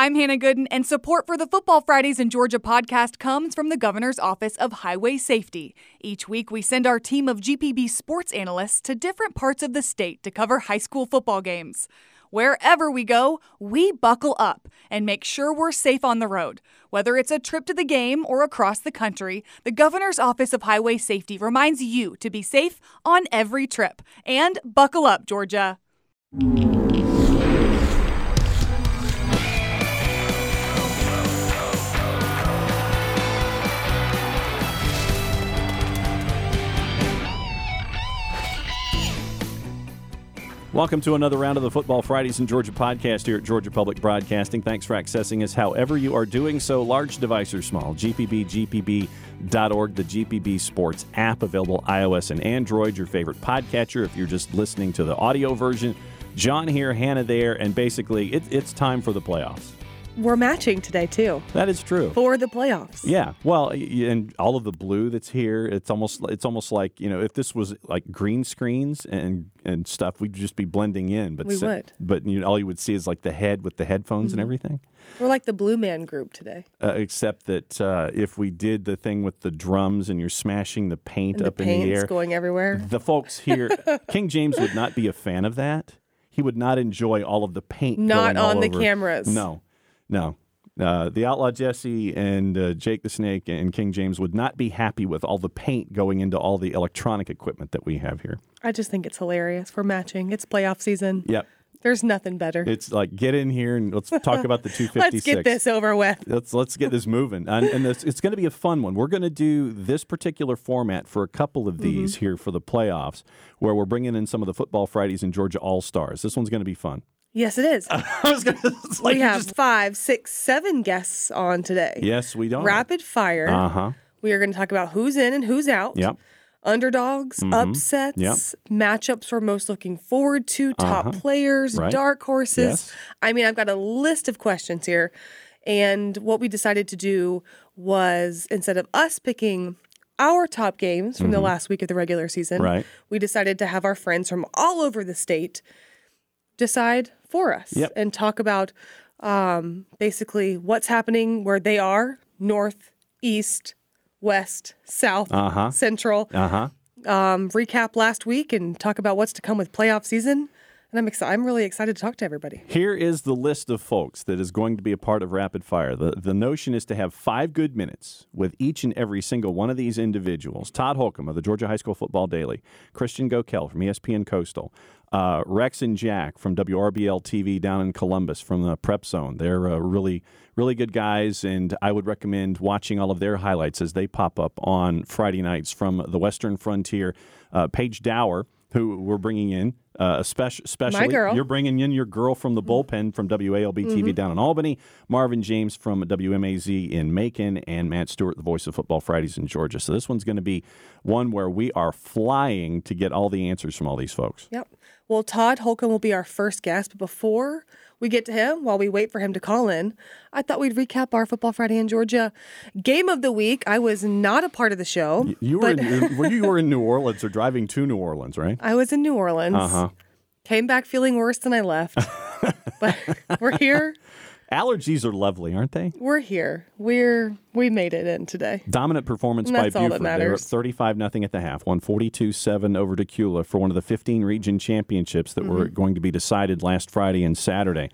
I'm Hannah Gooden, and support for the Football Fridays in Georgia podcast comes from the Governor's Office of Highway Safety. Each week, we send our team of GPB sports analysts to different parts of the state to cover high school football games. Wherever we go, we buckle up and make sure we're safe on the road. Whether it's a trip to the game or across the country, the Governor's Office of Highway Safety reminds you to be safe on every trip. And buckle up, Georgia. Welcome to another round of the Football Fridays in Georgia podcast here at Georgia Public Broadcasting. Thanks for accessing us however you are doing so, large device or small. GPB, GPB.org, the GPB Sports app available iOS and Android, your favorite podcatcher if you're just listening to the audio version. John here, Hannah there, and basically it, it's time for the playoffs we're matching today too. That is true for the playoffs. Yeah, well, and all of the blue that's here, it's almost it's almost like you know if this was like green screens and and stuff, we'd just be blending in. But we so, would. But you know, all you would see is like the head with the headphones mm-hmm. and everything. We're like the Blue Man Group today. Uh, except that uh, if we did the thing with the drums and you're smashing the paint and up the in the air, going everywhere, the folks here, King James would not be a fan of that. He would not enjoy all of the paint. Not on the over. cameras. No, no. Uh, the Outlaw Jesse and uh, Jake the Snake and King James would not be happy with all the paint going into all the electronic equipment that we have here. I just think it's hilarious. We're matching. It's playoff season. Yep. There's nothing better. It's like get in here and let's talk about the 256. let's get this over with. Let's let's get this moving. And, and this, it's going to be a fun one. We're going to do this particular format for a couple of mm-hmm. these mm-hmm. here for the playoffs, where we're bringing in some of the football Fridays and Georgia All Stars. This one's going to be fun. Yes, it is. I was gonna, like we have just... five, six, seven guests on today. Yes, we don't. Rapid fire. Uh huh. We are going to talk about who's in and who's out. Yep. Underdogs, mm-hmm. upsets, yep. matchups we're most looking forward to, top uh-huh. players, right. dark horses. Yes. I mean, I've got a list of questions here. And what we decided to do was instead of us picking our top games from mm-hmm. the last week of the regular season, right. we decided to have our friends from all over the state decide for us yep. and talk about um, basically what's happening where they are north, east, west, south, uh-huh. central. Uh-huh. Um, recap last week and talk about what's to come with playoff season. And I'm excited. I'm really excited to talk to everybody. Here is the list of folks that is going to be a part of Rapid Fire. The, the notion is to have five good minutes with each and every single one of these individuals. Todd Holcomb of the Georgia High School Football Daily, Christian Gokel from ESPN Coastal, uh, Rex and Jack from WRBL TV down in Columbus from the Prep Zone. They're uh, really, really good guys, and I would recommend watching all of their highlights as they pop up on Friday nights from the Western Frontier. Uh, Paige Dower who we're bringing in, uh, especially, especially you're bringing in your girl from the bullpen from WALB TV mm-hmm. down in Albany, Marvin James from WMAZ in Macon, and Matt Stewart, the voice of Football Fridays in Georgia. So this one's going to be one where we are flying to get all the answers from all these folks. Yep. Well, Todd Holcomb will be our first guest, but before we get to him, while we wait for him to call in, I thought we'd recap our Football Friday in Georgia game of the week. I was not a part of the show. You were, in, were you were in New Orleans or driving to New Orleans, right? I was in New Orleans. Uh huh. Came back feeling worse than I left, but we're here. Allergies are lovely, aren't they? We're here. We're we made it in today. Dominant performance by Buford. They were 35 nothing at the half. Won 42-7 over Dacula for one of the 15 region championships that mm-hmm. were going to be decided last Friday and Saturday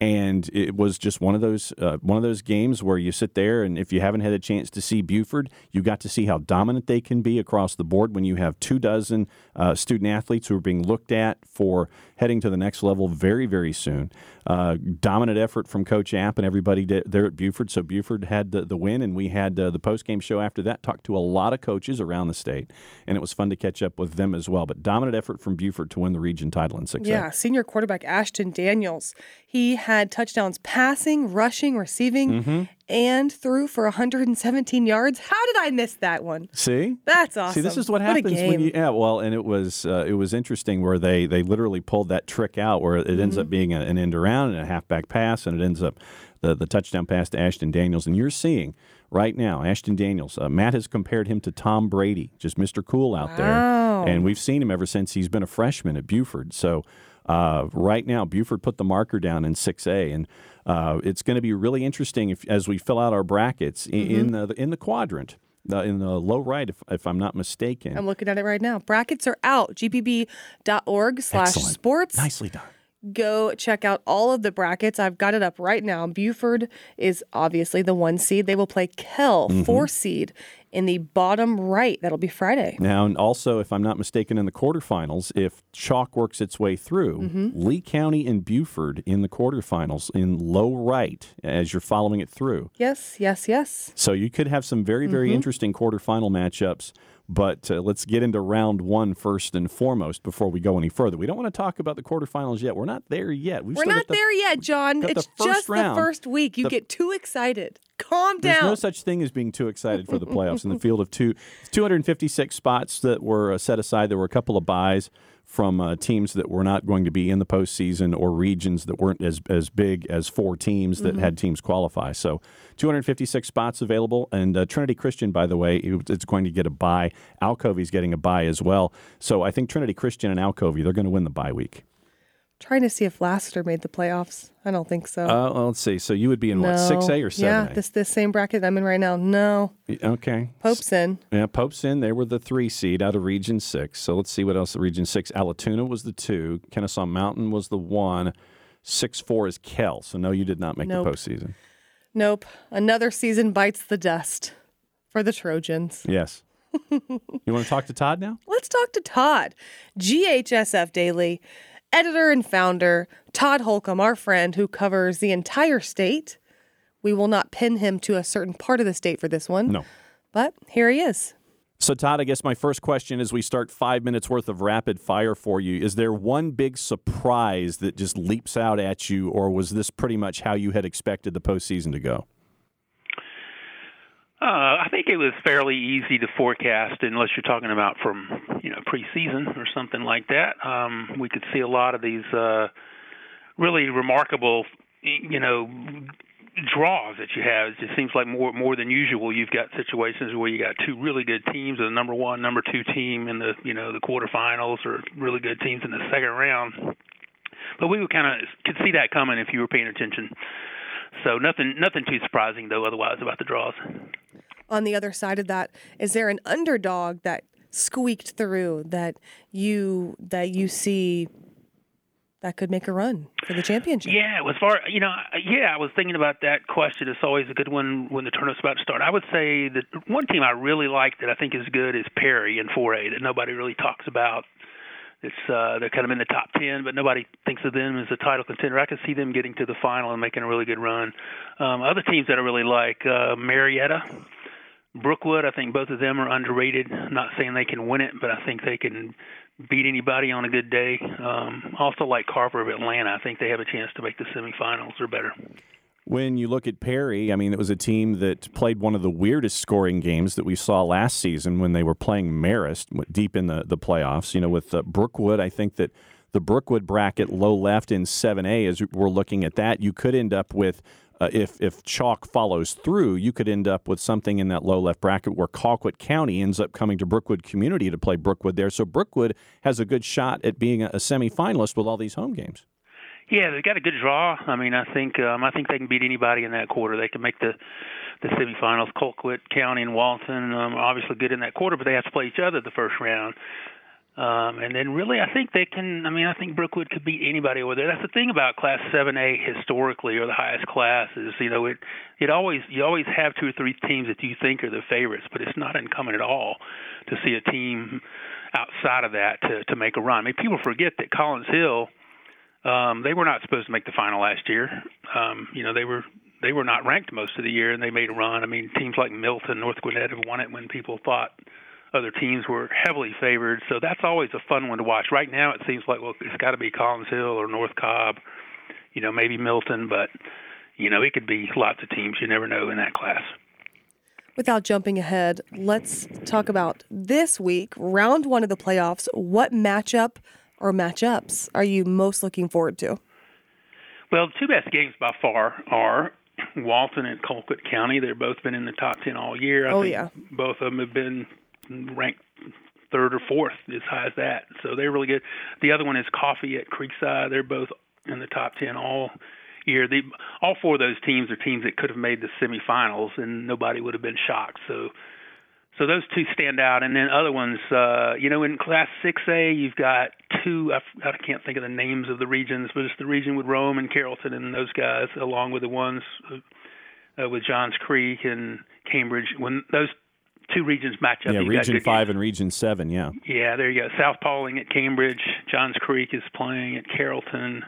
and it was just one of those uh, one of those games where you sit there and if you haven't had a chance to see Buford, you got to see how dominant they can be across the board when you have two dozen uh, student athletes who are being looked at for heading to the next level very very soon. Uh, dominant effort from Coach App and everybody there at Buford. So Buford had the, the win, and we had uh, the post game show after that. Talked to a lot of coaches around the state, and it was fun to catch up with them as well. But dominant effort from Buford to win the region title in six. Yeah, senior quarterback Ashton Daniels. He had touchdowns passing, rushing, receiving, mm-hmm and threw for 117 yards. How did I miss that one? See, that's awesome. See, this is what, happens what when you yeah. Well, and it was uh, it was interesting where they they literally pulled that trick out where it mm-hmm. ends up mm-hmm. being a, an end around and a halfback pass, and it ends up the the touchdown pass to Ashton Daniels, and you're seeing right now. Ashton Daniels. Uh, Matt has compared him to Tom Brady, just Mr. Cool out wow. there. And we've seen him ever since he's been a freshman at Buford. So Uh, right now, Buford put the marker down in 6A, and uh, it's going to be really interesting if, as we fill out our brackets in, Mm-hmm. in the in the quadrant. Uh, in the low right, if, if I'm not mistaken. I'm looking at it right now. Brackets are out. gpb.org slash sports. Nicely done. Go check out all of the brackets. I've got it up right now. Buford is obviously the one seed. They will play Kell, Mm-hmm. four seed, in the bottom right. That'll be Friday. Now, and also, if I'm not mistaken, in the quarterfinals, if Chalk works its way through, Mm-hmm. Lee County and Buford in the quarterfinals in low right as you're following it through. Yes, yes, yes. So you could have some very, Mm-hmm. very interesting quarterfinal matchups. But uh, let's get into round one first and foremost before we go any further. We don't want to talk about the quarterfinals yet. We're not there yet. We've We're not the- there yet, John. got the It's just round. the first week. You The- get too excited. Calm down. There's no such thing as being too excited for the playoffs. In the field of two, 256 spots that were uh, set aside, there were a couple of buys from uh, teams that were not going to be in the postseason or regions that weren't as, as big as four teams that had teams qualify. So 256 spots available. And uh, Trinity Christian, by the way, it- it's going to get a buy. Alcovy's getting a buy as well. So I think Trinity Christian and Alcovy, they're going to win the bye week. Trying to see if Lassiter made the playoffs. I don't think so. Uh, well, let's see. So you would be in no. what, 6A or 7A? Yeah, this this same bracket I'm in right now. No. Okay. Pope's in. Yeah, Pope's in. They were the three seed out of Region Six. So let's see what else. Region Six, Allatoona was the two. Kennesaw Mountain was the one. Six four is Kell. So no, you did not make Nope. the postseason. Nope. Another season bites the dust for the Trojans. Yes. you want to talk to Todd now? Let's talk to Todd, GHSF Daily, editor and founder, Todd Holcomb, our friend who covers the entire state. We will not pin him to a certain part of the state for this one. No. But here he is. So Todd, I guess my first question as we start five minutes worth of rapid fire for you is there one big surprise that just leaps out at you, or was this pretty much how you had expected the postseason to go? Uh, I think it was fairly easy to forecast, unless you're talking about from you know preseason or something like that. Um, we could see a lot of these uh, really remarkable, you know, draws that you have. It just seems like more more than usual. You've got situations where you got two really good teams, the number one, number two team in the you know the quarterfinals, or really good teams in the second round. But we would kind of could see that coming if you were paying attention. So nothing nothing too surprising though otherwise about the draws. On the other side of that, is there an underdog that squeaked through that you that you see that could make a run for the championship? Yeah, as far you know, yeah, I was thinking about that question. It's always a good one when the tournament's about to start. I would say that one team I really like that I think is good is Perry in 4A that nobody really talks about. It's uh, they're kind of in the top ten, but nobody thinks of them as a title contender. I could see them getting to the final and making a really good run. Um, other teams that I really like, uh, Marietta, Brookwood. I think both of them are underrated. I'm not saying they can win it, but I think they can beat anybody on a good day. Um, also like Carver of Atlanta. I think they have a chance to make the semifinals or better. When you look at Perry, I mean, it was a team that played one of the weirdest scoring games that we saw last season when they were playing Marist deep in the, the playoffs. You know, with uh, Brookwood, I think that the Brookwood bracket low left in 7A, as we're looking at that, you could end up with, uh, if, if chalk follows through, you could end up with something in that low left bracket where Colquitt County ends up coming to Brookwood Community to play Brookwood there. So Brookwood has a good shot at being a, a semifinalist with all these home games. Yeah, they've got a good draw. I mean, I think um, I think they can beat anybody in that quarter. They can make the the semifinals. Colquitt County and Walton um, are obviously good in that quarter, but they have to play each other the first round. Um, and then really, I think they can. I mean, I think Brookwood could beat anybody over there. That's the thing about Class 7A historically, or the highest class, is you know it it always you always have two or three teams that you think are the favorites, but it's not uncommon at all to see a team outside of that to to make a run. I mean, people forget that Collins Hill um, they were not supposed to make the final last year. Um, you know, they were they were not ranked most of the year, and they made a run. I mean, teams like Milton, North Gwinnett have won it when people thought other teams were heavily favored. So that's always a fun one to watch. Right now, it seems like well, it's got to be Collins Hill or North Cobb, you know, maybe Milton, but you know, it could be lots of teams. You never know in that class. Without jumping ahead, let's talk about this week, round one of the playoffs. What matchup or matchups are you most looking forward to? Well, the two best games by far are Walton and Colquitt County. They've both been in the top ten all year. I Oh, think yeah. both of them have been ranked third or fourth, as high as that. So they're really good. The other one is Coffee at Creekside. They're both in the top ten all year. The all four of those teams are teams that could have made the semifinals, and nobody would have been shocked. So so those two stand out, and then other ones, uh, you know, in Class 6A, you've got two. I, I can't think of the names of the regions, but it's the region with Rome and Carrollton and those guys, along with the ones uh, with Johns Creek and Cambridge. When those two regions match up, yeah, Region Five games. and Region Seven, yeah. Yeah, there you go. South Paulding at Cambridge, Johns Creek is playing at Carrollton,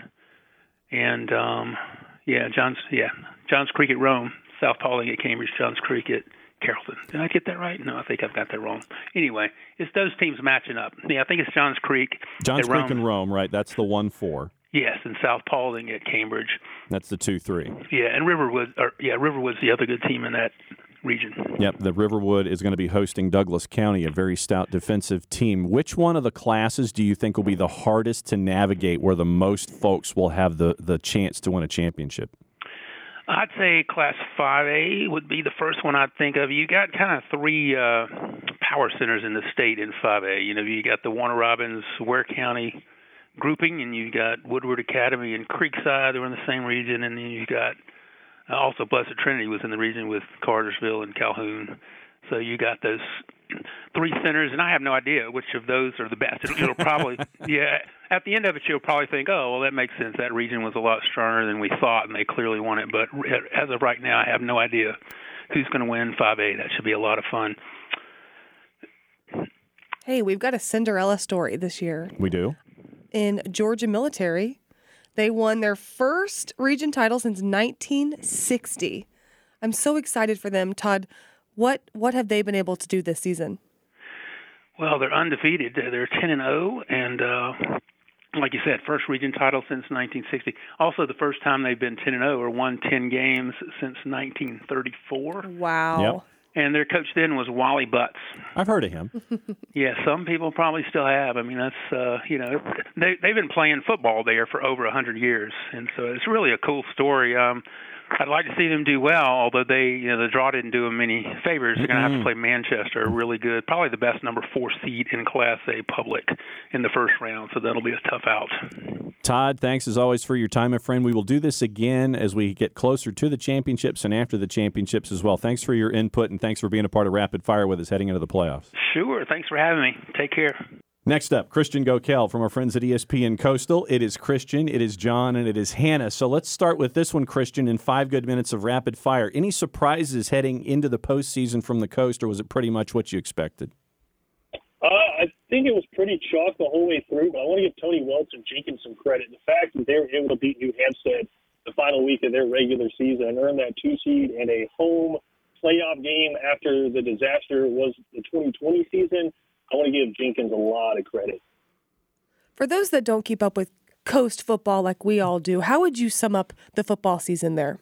and um, yeah, Johns, yeah, Johns Creek at Rome, South Paulding at Cambridge, Johns Creek at Carrollton. Did I get that right? No, I think I've got that wrong. Anyway, it's those teams matching up. Yeah, I think it's Johns Creek. Johns Creek Rome. and Rome, right? That's the one four. Yes, and South Paulding at Cambridge. That's the two three. Yeah, and Riverwood. Or, yeah, Riverwood's the other good team in that region. Yep, the Riverwood is going to be hosting Douglas County, a very stout defensive team. Which one of the classes do you think will be the hardest to navigate, where the most folks will have the the chance to win a championship? I'd say Class 5A would be the first one I'd think of. You got kind of three uh, power centers in the state in 5A. You know, you got the Warner Robins, Ware County grouping, and you got Woodward Academy and Creekside. They're in the same region, and then you've got uh, also Blessed Trinity was in the region with Cartersville and Calhoun. So you got those three centers, and I have no idea which of those are the best. It'll, it'll probably, yeah. At the end of it, you'll probably think, oh, well, that makes sense. That region was a lot stronger than we thought, and they clearly won it. But as of right now, I have no idea who's going to win 5A. That should be a lot of fun. Hey, we've got a Cinderella story this year. We do. In Georgia military, they won their first region title since 1960. I'm so excited for them, Todd. What what have they been able to do this season? Well, they're undefeated. They're 10 and 0, and uh, like you said, first region title since 1960. Also, the first time they've been 10 and 0 or won 10 games since 1934. Wow. Yep. And their coach then was Wally Butts. I've heard of him. yeah, some people probably still have. I mean, that's uh, you know, they they've been playing football there for over a hundred years, and so it's really a cool story. Um, I'd like to see them do well, although they, you know, the draw didn't do them any favors. They're going to have to play Manchester, really good, probably the best number four seed in Class A public in the first round. So that'll be a tough out. Todd, thanks as always for your time, my friend. We will do this again as we get closer to the championships and after the championships as well. Thanks for your input and thanks for being a part of Rapid Fire with us heading into the playoffs. Sure. Thanks for having me. Take care. Next up, Christian Gokel from our friends at ESPN Coastal. It is Christian, it is John, and it is Hannah. So let's start with this one, Christian, in five good minutes of rapid fire. Any surprises heading into the postseason from the coast, or was it pretty much what you expected? Uh, I think it was pretty chalk the whole way through, but I want to give Tony Welch and Jenkins some credit. The fact that they were able to beat New Hampstead the final week of their regular season and earn that two seed and a home playoff game after the disaster was the 2020 season I want to give Jenkins a lot of credit. For those that don't keep up with coast football like we all do, how would you sum up the football season there?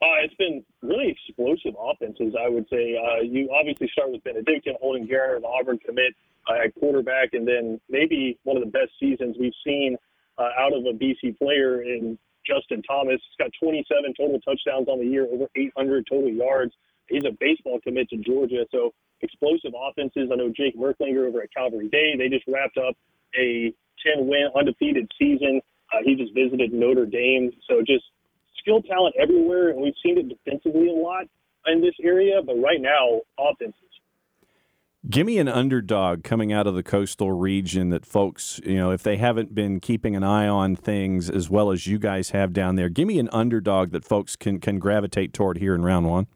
Uh, it's been really explosive offenses, I would say. Uh, you obviously start with Benedictine, Holden Geriner, the Auburn commit uh, at quarterback, and then maybe one of the best seasons we've seen uh, out of a BC player in Justin Thomas. He's got 27 total touchdowns on the year, over 800 total yards. He's a baseball commit to Georgia, so explosive offenses. I know Jake Merklinger over at Calvary Day. They just wrapped up a 10 win undefeated season. Uh, he just visited Notre Dame. So just skill talent everywhere. And we've seen it defensively a lot in this area. But right now, offenses. Give me an underdog coming out of the coastal region that folks, you know, if they haven't been keeping an eye on things as well as you guys have down there, give me an underdog that folks can, can gravitate toward here in round one.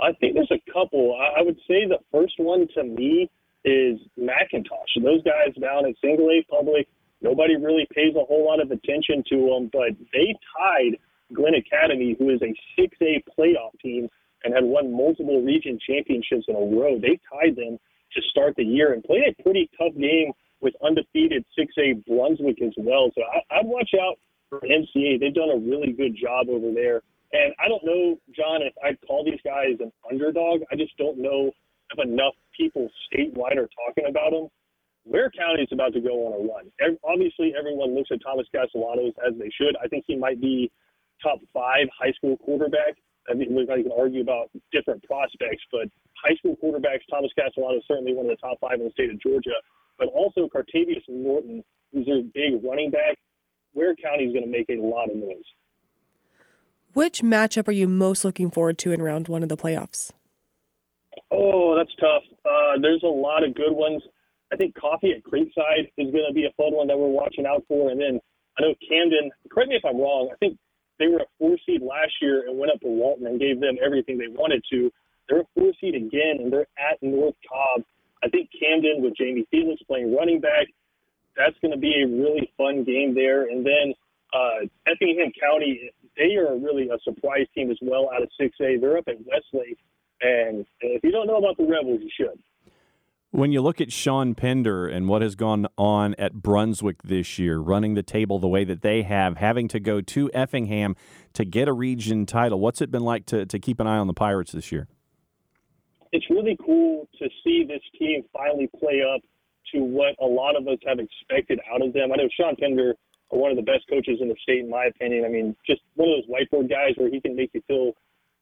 I think there's a couple. I would say the first one to me is McIntosh. Those guys down at Single A Public, nobody really pays a whole lot of attention to them, but they tied Glynn Academy, who is a 6A playoff team and had won multiple region championships in a row. They tied them to start the year and played a pretty tough game with undefeated 6A Brunswick as well. So I, I'd watch out for MCA. They've done a really good job over there and I don't know, John, if I'd call these guys an underdog. I just don't know if enough people statewide are talking about them. Ware County is about to go on a run. Obviously, everyone looks at Thomas Castellanos as they should. I think he might be top five high school quarterback. I mean, we can argue about different prospects, but high school quarterbacks. Thomas Castellano is certainly one of the top five in the state of Georgia, but also Cartavius Norton, who's their big running back. Ware County is going to make a lot of noise. Which matchup are you most looking forward to in round one of the playoffs? Oh, that's tough. Uh, there's a lot of good ones. I think Coffee at Creekside is going to be a fun one that we're watching out for. And then I know Camden, correct me if I'm wrong, I think they were a four seed last year and went up to Walton and gave them everything they wanted to. They're a four seed again, and they're at North Cobb. I think Camden with Jamie Felix playing running back, that's going to be a really fun game there. And then uh, Effingham County, they are really a surprise team as well out of 6A. They're up at Westlake. And if you don't know about the Rebels, you should. When you look at Sean Pender and what has gone on at Brunswick this year, running the table the way that they have, having to go to Effingham to get a region title, what's it been like to, to keep an eye on the Pirates this year? It's really cool to see this team finally play up to what a lot of us have expected out of them. I know Sean Pender one of the best coaches in the state, in my opinion. I mean, just one of those whiteboard guys where he can make you feel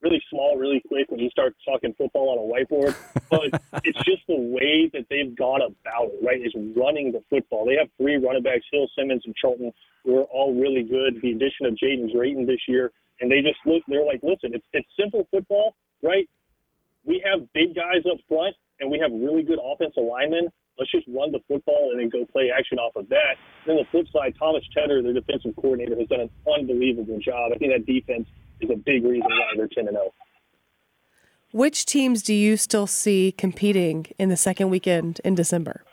really small really quick when he starts talking football on a whiteboard. But it's just the way that they've gone about it, right? Is running the football. They have three running backs, Hill, Simmons, and Charlton, who are all really good. The addition of Jaden Drayton this year, and they just look. They're like, listen, it's it's simple football, right? We have big guys up front, and we have really good offensive linemen. Let's just run the football and then go play action off of that. then the flip side, Thomas Tedder, their defensive coordinator, has done an unbelievable job. I think that defense is a big reason why they're 10 and 0. Which teams do you still see competing in the second weekend in December?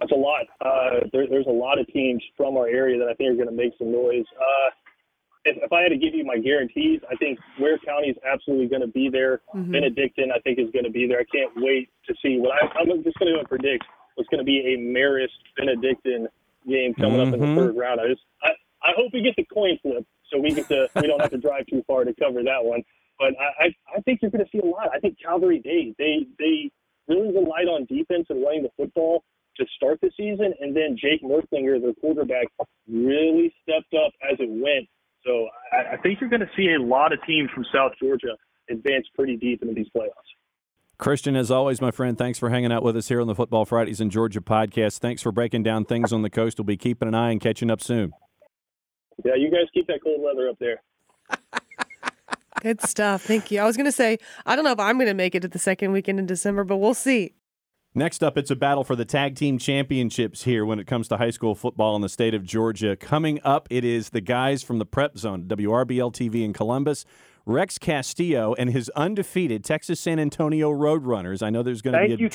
That's a lot. Uh, there, there's a lot of teams from our area that I think are going to make some noise. Uh, if, if, I had to give you my guarantees, I think Ware County is absolutely going to be there. Mm-hmm. Benedictine, I think, is going to be there. I can't wait to see what I, I'm just going to predict what's going to be a Marist Benedictine game coming mm-hmm. up in the mm-hmm. third round. I just, I, I hope we get the coin flip so we get to we don't have to drive too far to cover that one. But I, I, I think you're going to see a lot. I think Calvary Day they they really relied on defense and running the football to start the season, and then Jake Merklinger, their quarterback, really stepped up as it went. So I, I think you're going to see a lot of teams from South Georgia advance pretty deep into these playoffs. Christian, as always, my friend, thanks for hanging out with us here on the Football Fridays in Georgia podcast. Thanks for breaking down things on the coast. We'll be keeping an eye and catching up soon. Yeah, you guys keep that cold weather up there. Good stuff. Thank you. I was going to say, I don't know if I'm going to make it to the second weekend in December, but we'll see. Next up, it's a battle for the tag team championships here when it comes to high school football in the state of Georgia. Coming up, it is the guys from the Prep Zone, WRBL TV in Columbus, Rex Castillo and his undefeated Texas San Antonio Roadrunners. I know there's going to be a you,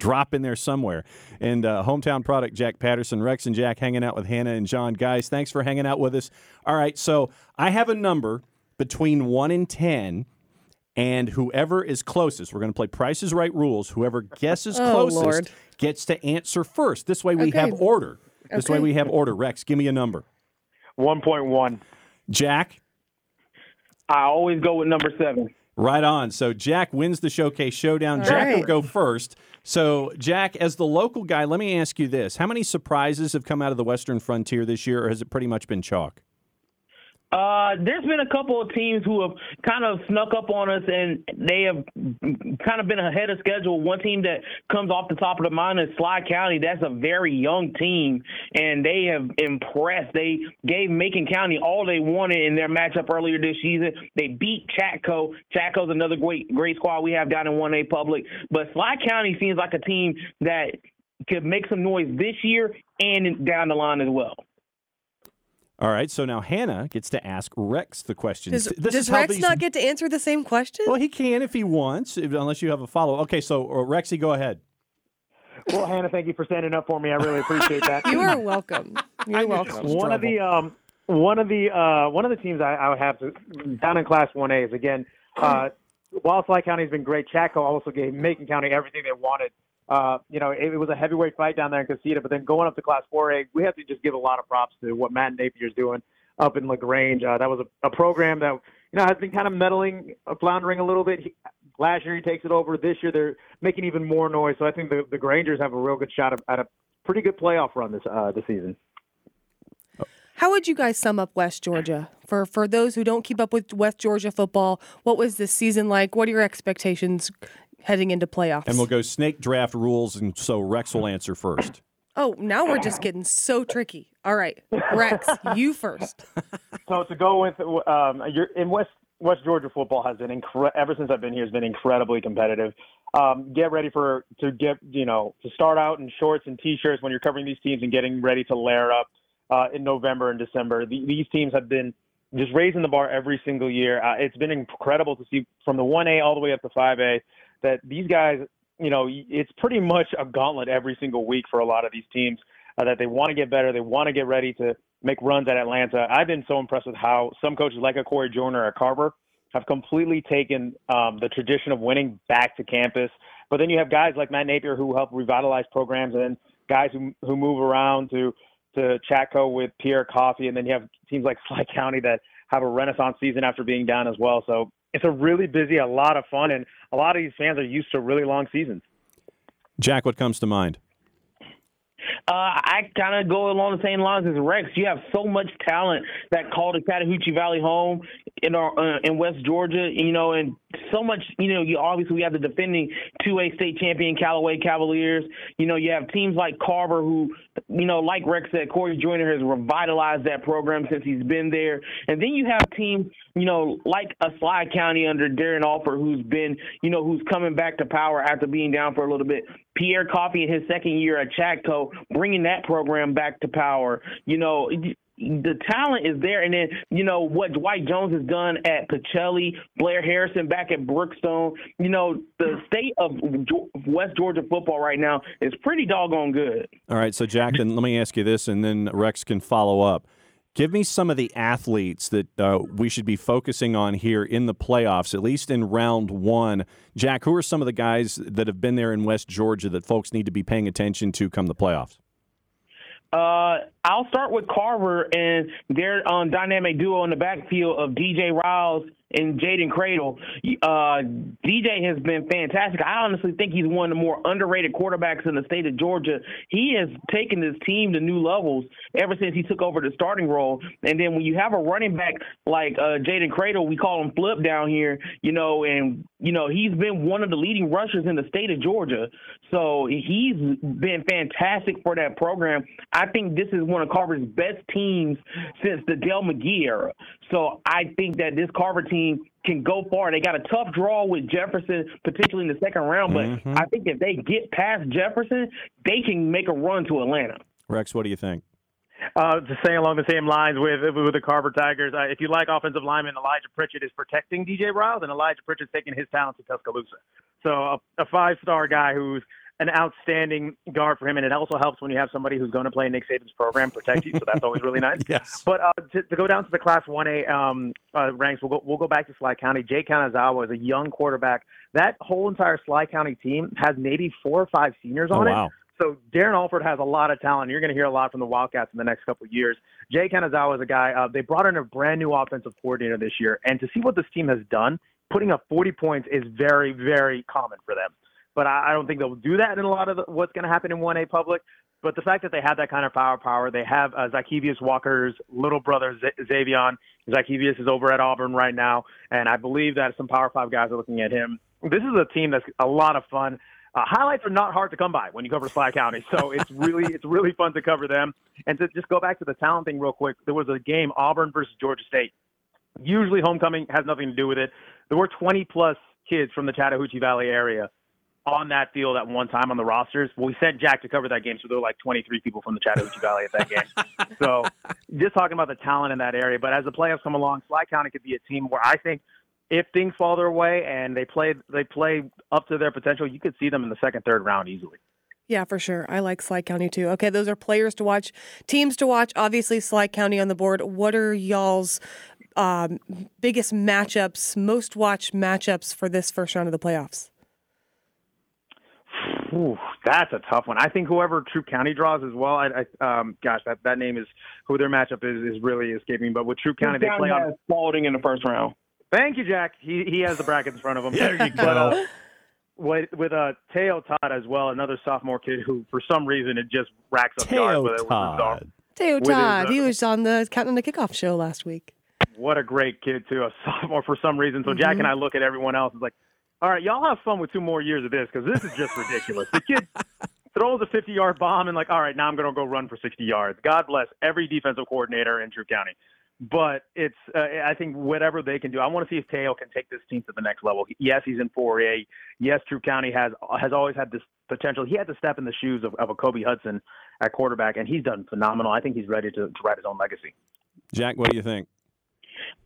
drop in there somewhere. And uh, hometown product Jack Patterson, Rex and Jack hanging out with Hannah and John. Guys, thanks for hanging out with us. All right, so I have a number between 1 and 10 and whoever is closest, we're going to play Prices Right rules. Whoever guesses oh, closest Lord. gets to answer first. This way we okay. have order. This okay. way we have order. Rex, give me a number. 1.1. Jack? I always go with number seven. Right on. So Jack wins the showcase showdown. All Jack right. will go first. So Jack, as the local guy, let me ask you this: How many surprises have come out of the Western Frontier this year, or has it pretty much been chalk? Uh, there's been a couple of teams who have kind of snuck up on us, and they have kind of been ahead of schedule. One team that comes off the top of the mind is Schley County. That's a very young team, and they have impressed. They gave Macon County all they wanted in their matchup earlier this season. They beat Chatco. Chatco's another great great squad we have down in 1A Public, but Schley County seems like a team that could make some noise this year and down the line as well. All right, so now Hannah gets to ask Rex the questions. Does, this does is how Rex these, not get to answer the same question? Well, he can if he wants, if, unless you have a follow. Okay, so uh, Rexy, go ahead. Well, Hannah, thank you for standing up for me. I really appreciate that. you are welcome. You're welcome. One of the um, one of the uh, one of the teams I, I would have to down in Class One A is again. Uh, while Schley County has been great, Chatco also gave Macon County everything they wanted uh, you know, it, was a heavyweight fight down there in Cusseta, but then going up to Class 4A, we have to just give a lot of props to what Matt Napier's doing up in LaGrange. Uh, that was a, a, program that, you know, has been kind of meddling, uh, floundering a little bit. He, last year he takes it over. This year they're making even more noise. So I think the, the Grangers have a real good shot at a pretty good playoff run this uh, this season. How would you guys sum up West Georgia for for those who don't keep up with West Georgia football? What was this season like? What are your expectations heading into playoffs. And we'll go snake draft rules, and so Rex will answer first. Oh, now we're just getting so tricky. All right, Rex, you first. So to go with, um, you're in West West Georgia football has been incre- ever since I've been here has been incredibly competitive. Um, get ready for to get you know to start out in shorts and t-shirts when you're covering these teams and getting ready to layer up uh, in November and December. The, these teams have been just raising the bar every single year. Uh, it's been incredible to see from the 1A all the way up to 5A that these guys, you know, it's pretty much a gauntlet every single week for a lot of these teams uh, that they want to get better. They want to get ready to make runs at Atlanta. I've been so impressed with how some coaches like a Corey Joyner or Carver have completely taken um, the tradition of winning back to campus. But then you have guys like Matt Napier who help revitalize programs, and then guys who who move around to to Chatco with Pierre Coffey, and then you have teams like Schley County that have a renaissance season after being down as well. So it's a really busy, a lot of fun, and a lot of these fans are used to really long seasons. Jack, what comes to mind? Uh, I kind of go along the same lines as Rex. You have so much talent that call the Chattahoochee Valley home in our uh, in West Georgia, you know, and so much, you know, you obviously we have the defending 2A state champion Callaway Cavaliers. You know, you have teams like Carver who, you know, like Rex said, Corey Joyner has revitalized that program since he's been there. And then you have teams, you know, like a Schley County under Darren Alford who's been, you know, who's coming back to power after being down for a little bit. Pierre Coffey in his second year at Chatco, bringing that program back to power. You know, the talent is there, and then you know what Dwight Jones has done at Pacelli, Blair Harrison back at Brookstone. You know the state of West Georgia football right now is pretty doggone good. All right, so Jack, then let me ask you this, and then Rex can follow up. Give me some of the athletes that uh, we should be focusing on here in the playoffs, at least in round one. Jack, who are some of the guys that have been there in West Georgia that folks need to be paying attention to come the playoffs? Uh, I'll start with Carver and their um, dynamic duo in the backfield of DJ Riles and Jaden Cradle. Uh, DJ has been fantastic. I honestly think he's one of the more underrated quarterbacks in the state of Georgia. He has taken his team to new levels ever since he took over the starting role. And then when you have a running back like uh, Jaden Cradle, we call him Flip down here, you know, and you know he's been one of the leading rushers in the state of Georgia. So he's been fantastic for that program. I think this is one of Carver's best teams since the Dell McGee era. So I think that this Carver team can go far. They got a tough draw with Jefferson, particularly in the second round. But mm-hmm. I think if they get past Jefferson, they can make a run to Atlanta. Rex, what do you think? Uh, to stay along the same lines with with the Carver Tigers, uh, if you like offensive lineman, Elijah Pritchett is protecting DJ Riles, and Elijah Pritchett's taking his talent to Tuscaloosa. So a, a five star guy who's an outstanding guard for him, and it also helps when you have somebody who's going to play Nick Saban's program protect you. So that's always really nice. yes. But uh, to, to, go down to the Class One A um, uh, ranks, we'll go we'll go back to Schley County. Jay Kanazawa is a young quarterback. That whole entire Schley County team has maybe four or five seniors oh, on wow. it. So Darren Alford has a lot of talent. You're going to hear a lot from the Wildcats in the next couple of years. Jay Kanazawa is a guy. Uh, they brought in a brand new offensive coordinator this year, and to see what this team has done, putting up 40 points is very, very common for them but I, I don't think they'll do that in a lot of the, what's going to happen in 1A public. But the fact that they have that kind of power, power, they have uh, Zacchaeus Walker's little brother Z- Xavion. Zacchaeus is over at Auburn right now, and I believe that some Power Five guys are looking at him. This is a team that's a lot of fun. Uh, highlights are not hard to come by when you cover Schley County, so it's really it's really fun to cover them. And to just go back to the talent thing real quick, there was a game Auburn versus Georgia State. Usually homecoming has nothing to do with it. There were 20 plus kids from the Chattahoochee Valley area on that field at one time on the rosters. Well, we sent Jack to cover that game, so there were like 23 people from the Chattahoochee Valley at that game. so just talking about the talent in that area. But as the playoffs come along, Schley County could be a team where I think if things fall their way and they play they play up to their potential, you could see them in the second, third round easily. Yeah, for sure. I like Schley County too. Okay, those are players to watch, teams to watch. Obviously, Schley County on the board. What are y'all's um, biggest matchups, most watched matchups for this first round of the playoffs? Ooh, that's a tough one. I think whoever Troup County draws as well. I, I um, gosh, that, that name is who their matchup is is really escaping. But with Troup County, they play on Spalding in the first round. Thank you, Jack. He he has the bracket in front of him. there you go. But, uh, with with uh, Teo Todd as well, another sophomore kid who for some reason it just racks up Teo yards with it. Todd. Teo Todd. His, uh, he was on the Counting the Kickoff show last week. What a great kid too, a sophomore for some reason. So mm-hmm. Jack and I look at everyone else. It's like All right, y'all have fun with two more years of this because this is just ridiculous. The kid throws a 50 yard bomb and, like, all right, now I'm going to go run for 60 yards. God bless every defensive coordinator in Troup County. But it's, uh, I think, whatever they can do. I want to see if Teo can take this team to the next level. Yes, he's in 4A. Yes, Troup County has has always had this potential. He had to step in the shoes of, of a Kobe Hudson at quarterback, and he's done phenomenal. I think he's ready to, to write his own legacy. Jack, what do you think?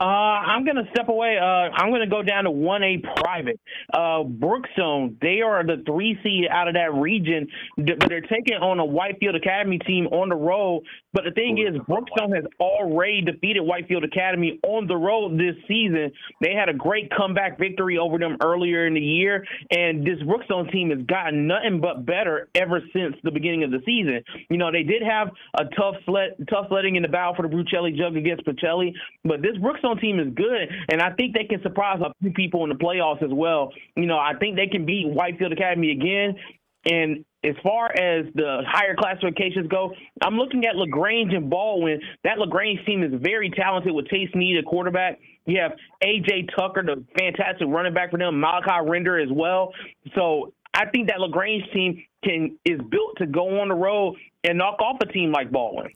Uh, I'm going to step away. Uh, I'm going to go down to 1A private. Uh, Brookstone, they are the three seed out of that region, they're taking on a Whitefield Academy team on the road. But the thing is, Brookstone has already defeated Whitefield Academy on the road this season. They had a great comeback victory over them earlier in the year, and this Brookstone team has gotten nothing but better ever since the beginning of the season. You know, they did have a tough sled, tough sledding in the battle for the Brucelli Jug against Pacelli, but this team is good, and I think they can surprise a few people in the playoffs as well. You know, I think they can beat Whitefield Academy again. And as far as the higher classifications go, I'm looking at LaGrange and Baldwin. That LaGrange team is very talented with Chase Need at quarterback. You have AJ Tucker, the fantastic running back for them, Malachi Render as well. So I think that LaGrange team can is built to go on the road and knock off a team like Baldwin.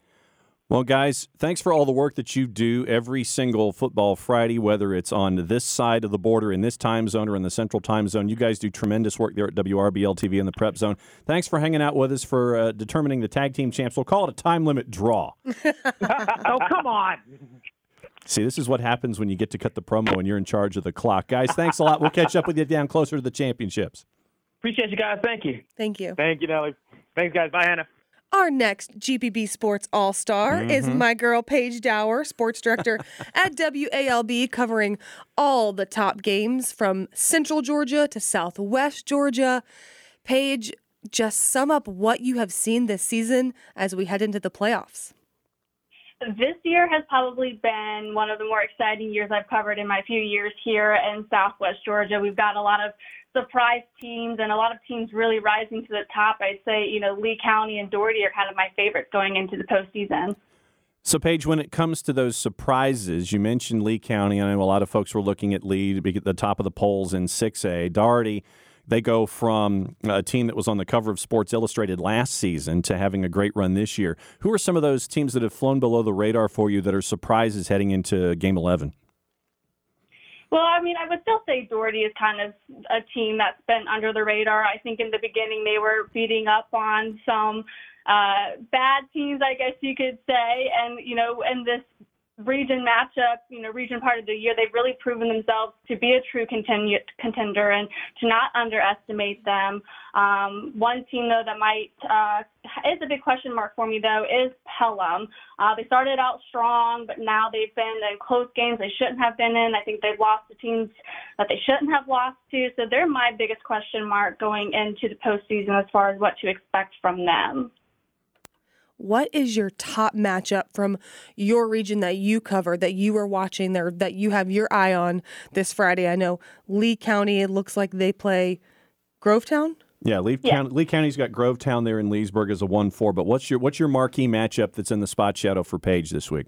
Well, guys, thanks for all the work that you do every single football Friday, whether it's on this side of the border in this time zone or in the central time zone. You guys do tremendous work there at WRBL TV in the prep zone. Thanks for hanging out with us for uh, determining the tag team champs. We'll call it a time limit draw. oh, come on. See, this is what happens when you get to cut the promo and you're in charge of the clock. Guys, thanks a lot. We'll catch up with you down closer to the championships. Appreciate you guys. Thank you. Thank you. Thank you, Nelly. Thanks, guys. Bye, Hannah. Our next GPB Sports All Star mm-hmm. is my girl Paige Dower, sports director at WALB, covering all the top games from Central Georgia to Southwest Georgia. Paige, just sum up what you have seen this season as we head into the playoffs. This year has probably been one of the more exciting years I've covered in my few years here in Southwest Georgia. We've got a lot of surprise teams and a lot of teams really rising to the top. I'd say, you know, Lee County and Dougherty are kind of my favorites going into the postseason. So, Paige, when it comes to those surprises, you mentioned Lee County. I know a lot of folks were looking at Lee to be at the top of the polls in 6A. Dougherty, they go from a team that was on the cover of Sports Illustrated last season to having a great run this year. Who are some of those teams that have flown below the radar for you that are surprises heading into Game 11? Well, I mean, I would still say Dougherty is kind of a team that's been under the radar. I think in the beginning they were beating up on some uh, bad teams, I guess you could say, and you know, in this region matchup, you know, region part of the year, they've really proven themselves to be a true contender and to not underestimate them. Um, one team, though, that might uh, is a big question mark for me, though, is Pelham. Uh, they started out strong, but now they've been in close games they shouldn't have been in. I think they've lost to teams that they shouldn't have lost to. So they're my biggest question mark going into the postseason as far as what to expect from them. What is your top matchup from your region that you cover, that you are watching there, that you have your eye on this Friday? I know Lee County, it looks like they play Grovetown. Yeah, Lee, yeah. County, Lee County's got Grovetown there in Leesburg as a one-four. But what's your what's your marquee matchup that's in the spot shadow for Paige this week?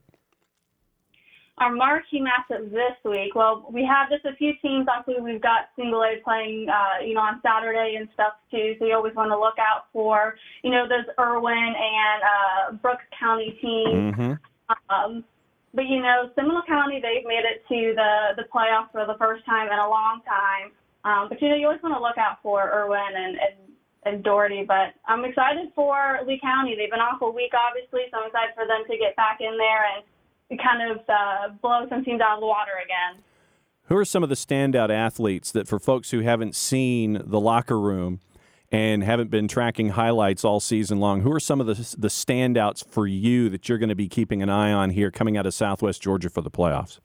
Our marquee matchup this week. Well, we have just a few teams. Obviously, we've got single A playing, uh, you know, on Saturday and stuff too. So you always want to look out for, you know, those Irwin and uh, Brooks County teams. Mm-hmm. Um, but you know, Seminole County, they've made it to the the playoffs for the first time in a long time. Um, but you know, you always want to look out for Irwin and, and and Dougherty. But I'm excited for Lee County. They've been off a week, obviously, so I'm excited for them to get back in there and kind of uh, blow some teams out of the water again. Who are some of the standout athletes that, for folks who haven't seen the locker room and haven't been tracking highlights all season long, who are some of the, the standouts for you that you're going to be keeping an eye on here coming out of Southwest Georgia for the playoffs?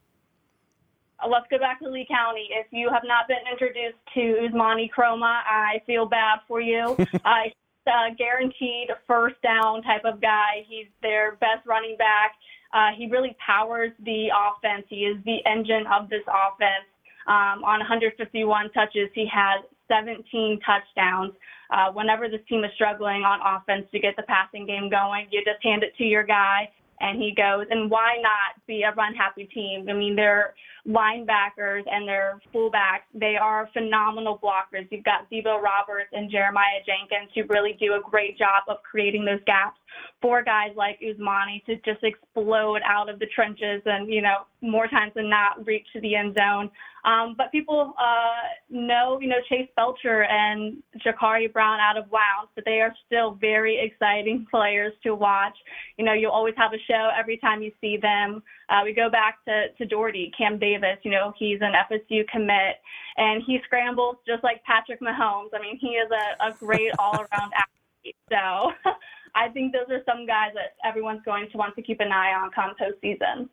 Uh, let's go back to Lee County. If you have not been introduced to Usmani Chroma, I feel bad for you. uh, uh, guaranteed first down type of guy. He's their best running back. Uh, he really powers the offense. He is the engine of this offense. Um, on 151 touches, he has 17 touchdowns. Uh, whenever this team is struggling on offense to get the passing game going, you just hand it to your guy and he goes. And why not be a run happy team? I mean, they're linebackers and their fullbacks, they are phenomenal blockers. You've got Debo Roberts and Jeremiah Jenkins who really do a great job of creating those gaps for guys like Usmani to just explode out of the trenches and, you know, more times than not reach the end zone. Um, but people uh, know, you know, Chase Belcher and Jakari Brown out of Lowndes, but they are still very exciting players to watch. You know, you'll always have a show every time you see them. Uh, we go back to, to Dougherty, Cam Davis, you know, he's an FSU commit, and he scrambles just like Patrick Mahomes. I mean, he is a, a great all around athlete. So I think those are some guys that everyone's going to want to keep an eye on come postseason.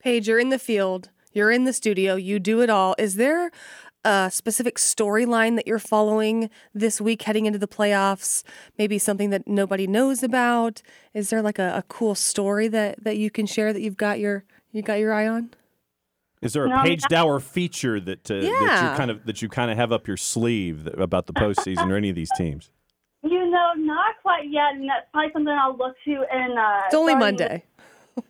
Paige, you're in the field, you're in the studio, you do it all. Is there a specific storyline that you're following this week heading into the playoffs? Maybe something that nobody knows about? Is there like a, a cool story that, that you can share that you've got your you got your eye on? Is there a No, Paige that- Dower feature that uh, that you kind of that you kind of have up your sleeve about the postseason or any of these teams? You know, not quite yet, and that's probably something I'll look to in. Uh, It's only Monday.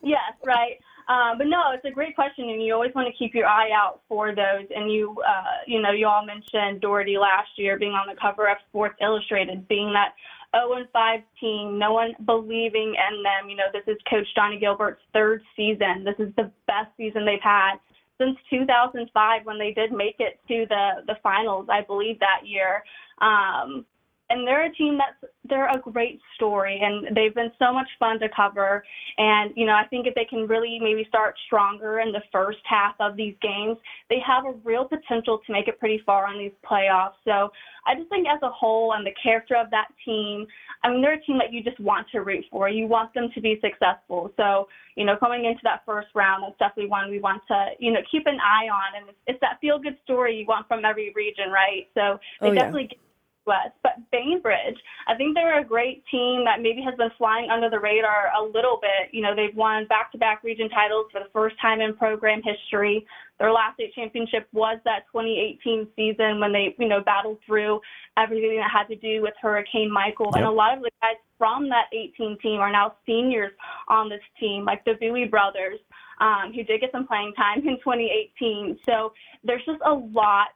Yes, right. Um, but no, it's a great question, and you always want to keep your eye out for those. And you, uh, you know, you all mentioned Dougherty last year being on the cover of Sports Illustrated, being that 0 and 5 team, no one believing in them. You know, this is Coach Johnny Gilbert's third season. This is the best season they've had since 2005 when they did make it to the the finals, I believe that year. Um, and they're a team that's they're a great story and they've been so much fun to cover. And you know i think if they can really maybe start stronger in the first half of these games they have a real potential to make it pretty far on these playoffs. So i just think as a whole and the character of that team i mean they're a team that you just want to root for. You want them to be successful. So you know coming into that first round that's definitely one we want to you know keep an eye on. And it's, it's that feel good story you want from every region right? So they Oh, yeah. definitely get But Bainbridge, I think they're a great team that maybe has been flying under the radar a little bit. You know, they've won back to back region titles for the first time in program history. Their last state championship was that 2018 season when they, you know, battled through everything that had to do with Hurricane Michael. And a lot of the guys from that 18 team are now seniors on this team, like the Bowie brothers, um, who did get some playing time in 2018. So there's just a lot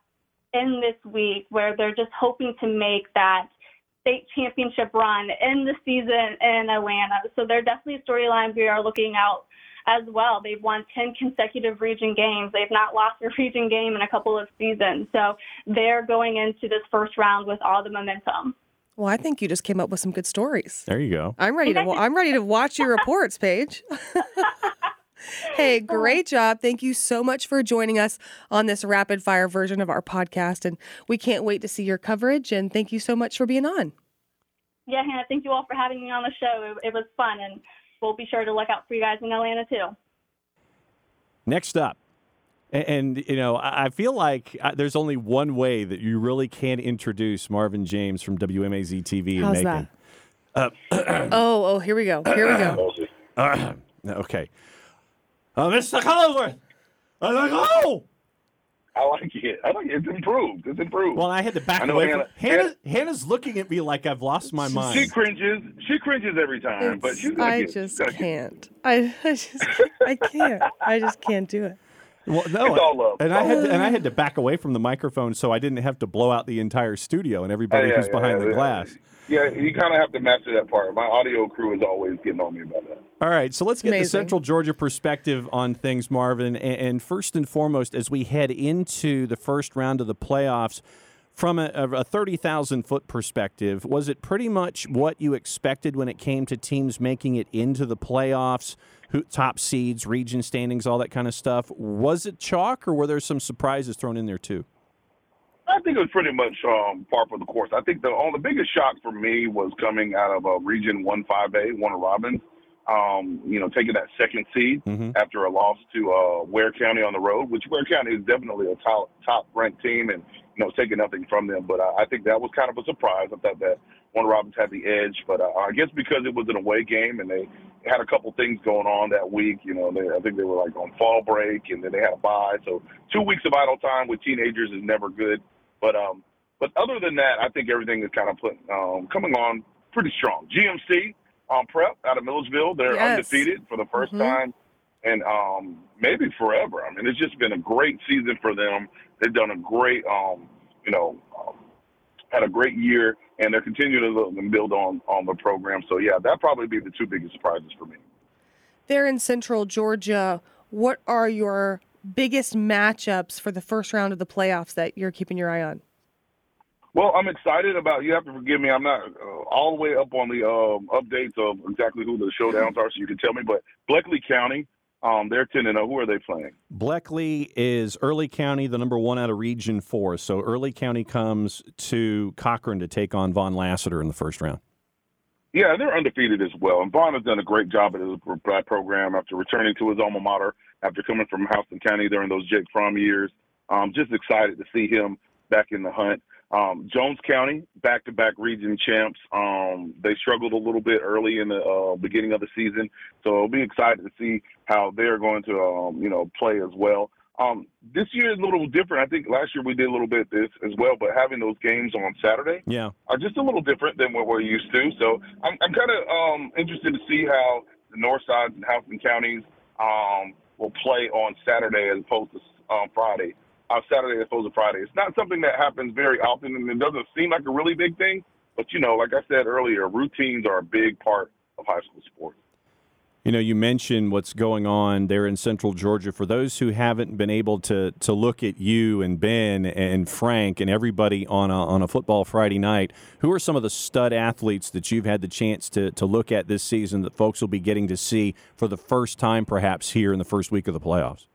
in this week where they're just hoping to make that state championship run in the season in Atlanta. So they're definitely a storyline we are looking out as well. They've won 10 consecutive region games. They've not lost a region game in a couple of seasons. So they're going into this first round with all the momentum. Well, I think you just came up with some good stories. There you go. I'm ready to I'm ready to watch your reports, Paige. hey, great job. Thank you so much for joining us on this rapid fire version of our podcast and we can't wait to see your coverage and thank you so much for being on. Yeah, Hannah, thank you all for having me on the show. It, it was fun, and we'll be sure to look out for you guys in Atlanta too. Next up, a- and, you know, I I feel like uh, there's only one way that you really can introduce Marvin James from WMAZ TV in How's Macon. that? oh, oh, here we go. Here we go. okay, uh, Mr. Collinsworth. I like, oh. I like it. I like it. It's improved. It's improved. Well, I had to back away. Hannah- from, Hannah, Hannah's looking at me like I've lost my mind. she cringes. She cringes every time, but It's- she's gonna I get it. just She's gonna get can't. I, I just I can't. I just can't do it. Well, no, It's all love. and I had to, and I had to back away from the microphone so I didn't have to blow out the entire studio and everybody Yeah, who's behind yeah, the yeah. glass. Yeah, you kind of have to master that part. My audio crew is always getting on me about that. All right, so let's get the Central Georgia perspective on things, Marvin. And, and first and foremost, as we head into the first round of the playoffs, from a, a 30,000 foot perspective, was it pretty much what you expected when it came to teams making it into the playoffs, who, top seeds, region standings, all that kind of stuff? Was it chalk, or were there some surprises thrown in there too? I think it was pretty much um, par for the course. I think the on the biggest shock for me was coming out of uh, Region One Five A, Warner Robins. Um, you know, taking that second seed Mhm. after a loss to uh, Ware County on the road, which Ware County is definitely a top top ranked team, and you know, taking nothing from them. But I, I think that was kind of a surprise. I thought that Warner Robins had the edge, but uh, I guess because it was an away game and they had a couple things going on that week. You know, they, I think they were like on fall break, and then they had a bye. So two weeks of idle time with teenagers is never good. But um, but other than that, I think everything is kind of put um, coming on pretty strong. GMC on prep out of Milledgeville, they're Yes. undefeated for the 1st Mhm. time and um, maybe forever. I mean, it's just been a great season for them. They've done a great, um, you know, um, had a great year, and they're continuing to look and build on on the program. So yeah, that probably be the two biggest surprises for me. There in Central Georgia, what are your biggest matchups for the first round of the playoffs that you're keeping your eye on? Well, I'm excited about. You have to forgive me. I'm not uh, all the way up on the um, updates of exactly who the showdowns are, so you can tell me. But Bleckley County, um, they're 10 0. Who are they playing? Bleckley is Early County, the number one out of Region 4. So Early County comes to Cochran to take on Von Lassiter in the first round. Yeah, they're undefeated as well. And Von has done a great job at his program after returning to his alma mater, after coming from Houston County during those Jake Fromm years. Um, just excited to see him back in the hunt. Um, Jones County, back-to-back region champs. Um, they struggled a little bit early in the uh, beginning of the season, so I'll be excited to see how they're going to, um, you know, play as well. Um, this year is a little different. I think last year we did a little bit this as well, but having those games on Saturday, yeah, are just a little different than what we're used to. So I'm, I'm kind of um, interested to see how the North Sides and Houston counties um, will play on Saturday as opposed to um, Friday on Saturday as opposed to Friday. It's not something that happens very often, and it doesn't seem like a really big thing. But you know, like I said earlier, routines are a big part of high school sports. You know, you mentioned what's going on there in Central Georgia. For those who haven't been able to to look at you and Ben and Frank and everybody on a, on a football Friday night, who are some of the stud athletes that you've had the chance to to look at this season that folks will be getting to see for the first time, perhaps here in the first week of the playoffs?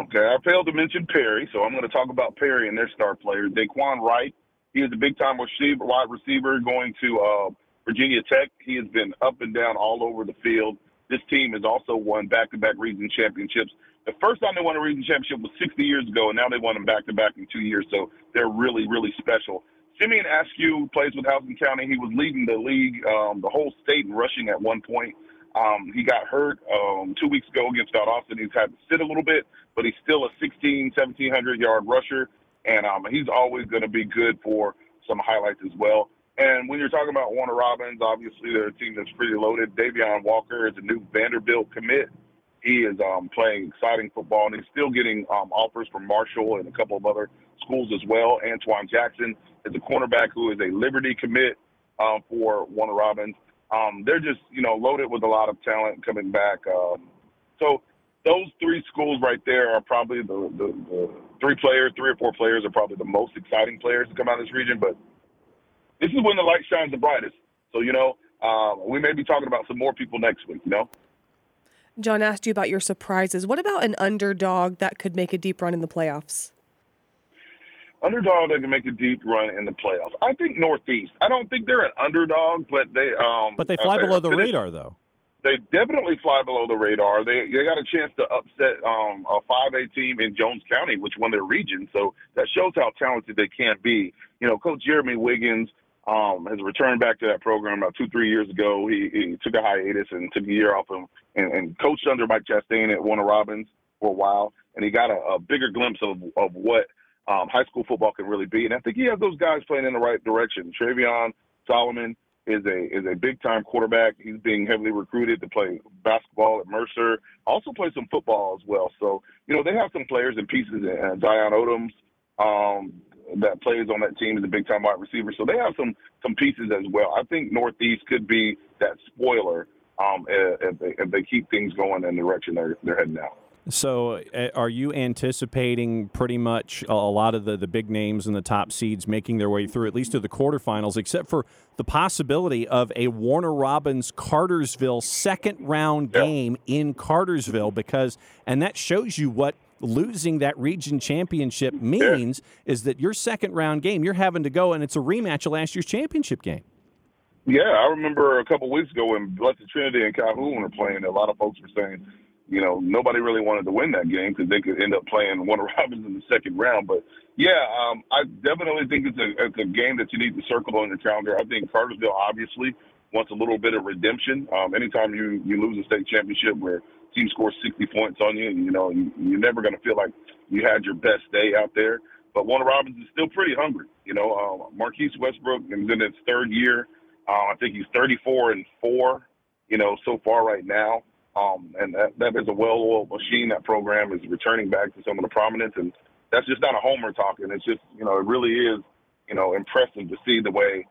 Okay, I failed to mention Perry, so I'm going to talk about Perry and their star players. Daquan Wright, he is a big time receiver, wide receiver going to uh, Virginia Tech. He has been up and down all over the field. This team has also won back to back region championships. The first time they won a region championship was 60 years ago, and now they won them back to back in two years, so they're really, really special. Simeon Askew plays with Houston County. He was leading the league, um, the whole state in rushing at one point. Um, he got hurt um, two weeks ago against Scott Austin. He's had to sit a little bit, but he's still a 16, 1700 yard rusher, and um, he's always going to be good for some highlights as well. And when you're talking about Warner Robins, obviously they're a team that's pretty loaded. Davion Walker is a new Vanderbilt commit. He is um, playing exciting football, and he's still getting um, offers from Marshall and a couple of other schools as well. Antoine Jackson is a cornerback who is a Liberty commit um, for Warner Robins um, they're just you know loaded with a lot of talent coming back. Um, so those three schools right there are probably the, the, the three players, three or four players are probably the most exciting players to come out of this region. But this is when the light shines the brightest. So you know um, we may be talking about some more people next week. You know. John asked you about your surprises. What about an underdog that could make a deep run in the playoffs? underdog that can make a deep run in the playoffs. I think Northeast. I don't think they're an underdog, but they um But they fly below the radar though. They definitely fly below the radar. They they got a chance to upset um a five A team in Jones County, which won their region. So that shows how talented they can be. You know, Coach Jeremy Wiggins um has returned back to that program about two, three years ago. He, he took a hiatus and took a year off and, and, and coached under Mike Chastain at Warner Robins for a while and he got a, a bigger glimpse of of what um, high school football can really be. And I think he has those guys playing in the right direction. Travion Solomon is a is a big time quarterback. He's being heavily recruited to play basketball at Mercer. Also play some football as well. So you know they have some players and pieces. And Zion Odoms um, that plays on that team is a big time wide receiver. So they have some some pieces as well. I think Northeast could be that spoiler um, if, they, if they keep things going in the direction they're they're heading now. So, uh, are you anticipating pretty much a lot of the, the big names and the top seeds making their way through, at least to the quarterfinals, except for the possibility of a Warner Robins Cartersville second round game in Cartersville? Because, and that shows you what losing that region championship means is that your second round game, you're having to go, and it's a rematch of last year's championship game. Yeah, I remember a couple weeks ago when Blessed Trinity and Calhoun were playing, a lot of folks were saying, you know, nobody really wanted to win that game because they could end up playing Warner Robins in the second round. But yeah, um, I definitely think it's a, it's a game that you need to circle on your calendar. I think Cartersville obviously wants a little bit of redemption. Um, anytime you, you lose a state championship where team scores 60 points on you, you know, you, you're never going to feel like you had your best day out there. But Warner Robins is still pretty hungry. You know, uh, Marquise Westbrook is in his third year. Uh, I think he's 34 and four, you know, so far right now. Um, and that, that is a well-oiled machine. That program is returning back to some of the prominence, and that's just not a homer talking. It's just, you know, it really is, you know, impressive to see the way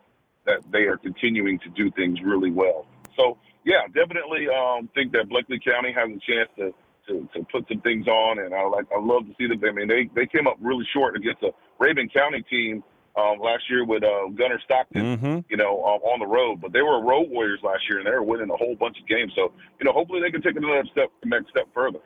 that they are continuing to do things really well. So, yeah, definitely um, think that Bleckley County has a chance to, to, to put some things on, and I like I love to see them. I mean, they they came up really short against a Rabun County team um, last year with uh, Gunner Stockton, Mm-hmm. you know, um, on the road. But they were road warriors last year, and they were winning a whole bunch of games. So, you know, hopefully they can take another step, next step further.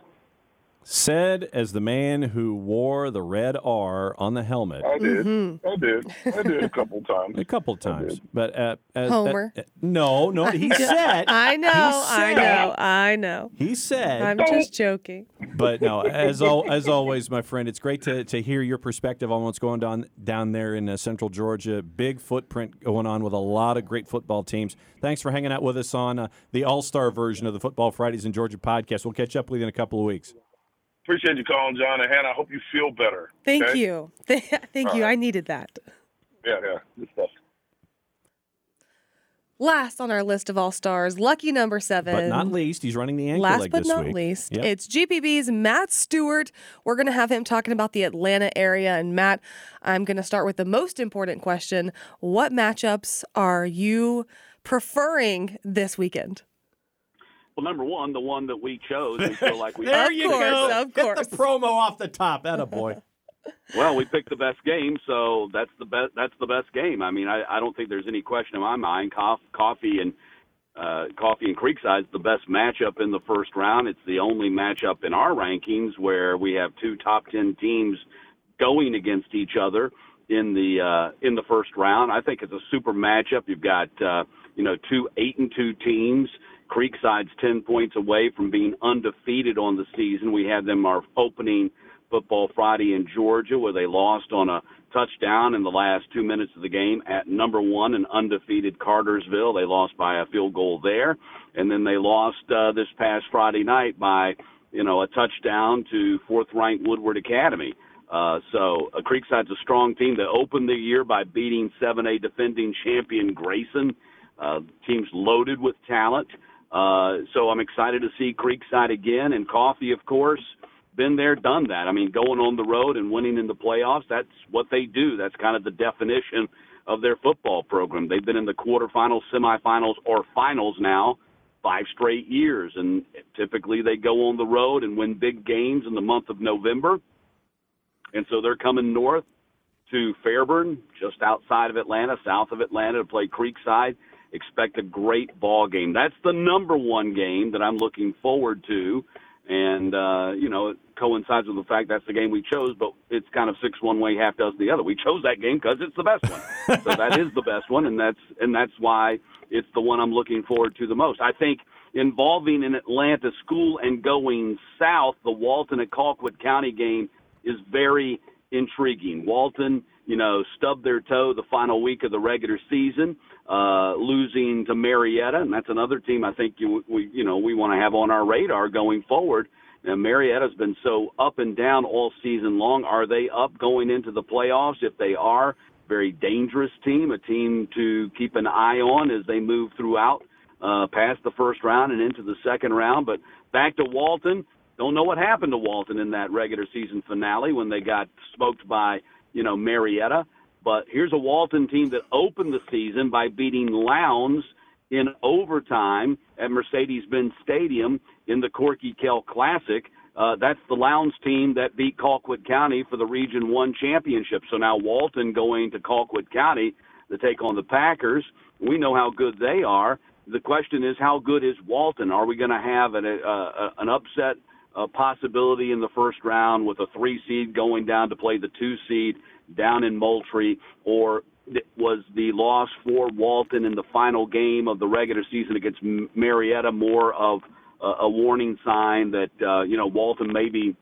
Said as the man who wore the red R on the helmet I did, I did, I did a couple times. a couple times, but uh, as, Homer. uh, no, no, he said. I know, I know, I know. He said. I'm just joking. but no, as al- as always, my friend, it's great to, to hear your perspective on what's going on down there in uh, Central Georgia. Big footprint going on with a lot of great football teams. Thanks for hanging out with us on uh, the All Star version of the Football Fridays in Georgia podcast. We'll catch up with you in a couple of weeks. Appreciate you calling, John and Hannah. I hope you feel better. Thank okay? you. Thank All you. right. I needed that. Yeah, yeah, good stuff. Last on our list of all stars, lucky number seven. But not least, he's running the ankle Last leg but this not week. least, Yep. it's GPB's Matt Stewart. We're going to have him talking about the Atlanta area. And Matt, I'm going to start with the most important question What matchups are you preferring this weekend? Well, number one, the one that we chose, we feel like we. there Of you go. of Get course. the promo off the top. Atta boy. Well, we picked the best game, so that's the best. That's the best game. I mean, I, I don't think there's any question in my mind. Coff, coffee and uh, coffee and Creekside's the best matchup in the first round. It's the only matchup in our rankings where we have two top ten teams going against each other in the uh, in the first round. I think it's a super matchup. You've got uh, you know two eight and two teams. Creekside's ten points away from being undefeated on the season. We had them our opening football Friday in Georgia where they lost on a touchdown in the last two minutes of the game at number one and undefeated Cartersville. They lost by a field goal there, and then they lost uh, this past Friday night by you know a touchdown to fourth-ranked Woodward Academy. Uh, so uh, Creekside's a strong team. They opened the year by beating 7A defending champion Grayson. Uh, team's loaded with talent. Uh, so I'm excited to see Creekside again. And Coffee, of course, been there, done that. I mean, going on the road and winning in the playoffs, that's what they do. That's kind of the definition of their football program. They've been in the quarterfinals, semifinals, or finals now five straight years. And typically they go on the road and win big games in the month of November. And so they're coming north to Fairburn, just outside of Atlanta, south of Atlanta, to play Creekside. Expect a great ball game. That's the number one game that I'm looking forward to. And, uh, you know, it coincides with the fact that's the game we chose, but it's kind of six one way, half does the other. We chose that game because it's the best one. so that is the best one, and that's and that's why it's the one I'm looking forward to the most. I think involving an Atlanta school and going south, the Walton at Colquitt County game is very intriguing. Walton, you know, stubbed their toe the final week of the regular season, uh, losing to Marietta, and that's another team I think you, we, you know, we want to have on our radar going forward. Now, Marietta's been so up and down all season long. Are they up going into the playoffs? If they are, very dangerous team, a team to keep an eye on as they move throughout uh, past the first round and into the second round. But back to Walton. Don't know what happened to Walton in that regular season finale when they got smoked by, you know, Marietta. But here's a Walton team that opened the season by beating Lowndes in overtime at Mercedes-Benz Stadium in the Corky Kell Classic. Uh, that's the Lowndes team that beat Colquitt County for the Region One championship. So now Walton going to Colquitt County to take on the Packers. We know how good they are. The question is, how good is Walton? Are we going to have an, uh, an upset uh, possibility in the first round with a three seed going down to play the two seed down in Moultrie, or was the loss for Walton in the final game of the regular season against Marietta more of a, warning sign that uh, you know Walton maybe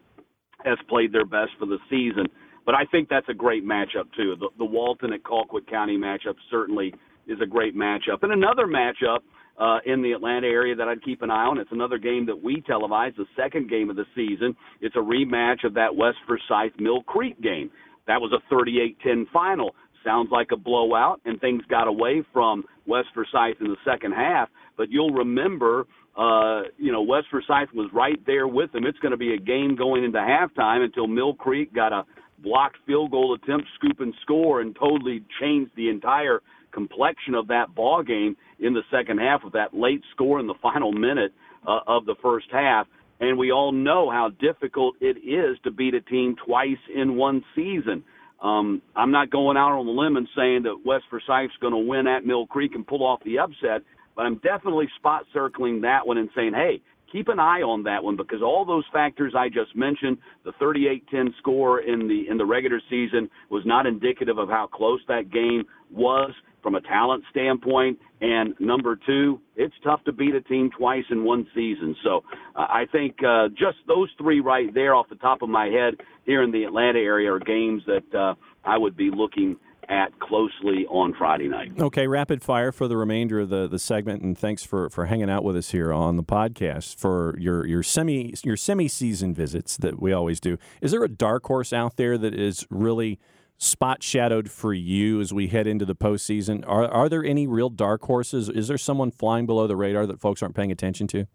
has played their best for the season? But I think that's a great matchup too. The, the Walton at Colquitt County matchup certainly is a great matchup, and another matchup uh, in the Atlanta area that I'd keep an eye on. It's another game that we televise, the second game of the season. It's a rematch of that West Forsyth Mill Creek game. That was a 38-10 final. Sounds like a blowout, and things got away from West Forsyth in the second half. But you'll remember uh, you know, West Forsyth was right there with them. It's going to be a game going into halftime until Mill Creek got a blocked field goal attempt, scoop and score, and totally changed the entire complexion of that ball game in the second half with that late score in the final minute uh, of the first half. And we all know how difficult it is to beat a team twice in one season. Um, I'm not going out on the limb and saying that West Forsyth's going to win at Mill Creek and pull off the upset, but I'm definitely spot circling that one and saying, hey, keep an eye on that one because all those factors I just mentioned, the 38-10 score in the in the regular season was not indicative of how close that game was from a talent standpoint. And number two, it's tough to beat a team twice in one season. So uh, I think uh, just those three right there off the top of my head here in the Atlanta area are games that uh, I would be looking at closely on Friday night. Okay, rapid fire for the remainder of the, the segment, and thanks for, for hanging out with us here on the podcast for your your semi your semi season visits that we always do. Is there a dark horse out there that is really spot shadowed for you as we head into the postseason? Are are there any real dark horses? Is there someone flying below the radar that folks aren't paying attention to?